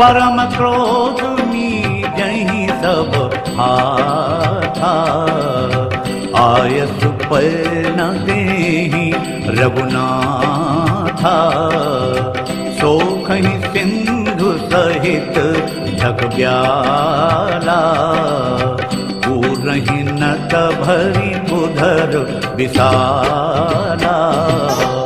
परम क्रोध मी जही सब हाथा। आयस पर न देही रघुनाथा। सोख ही सिंधु सहित झक ब्याला। पूर्ण ही नत भरी बुधर विशाला।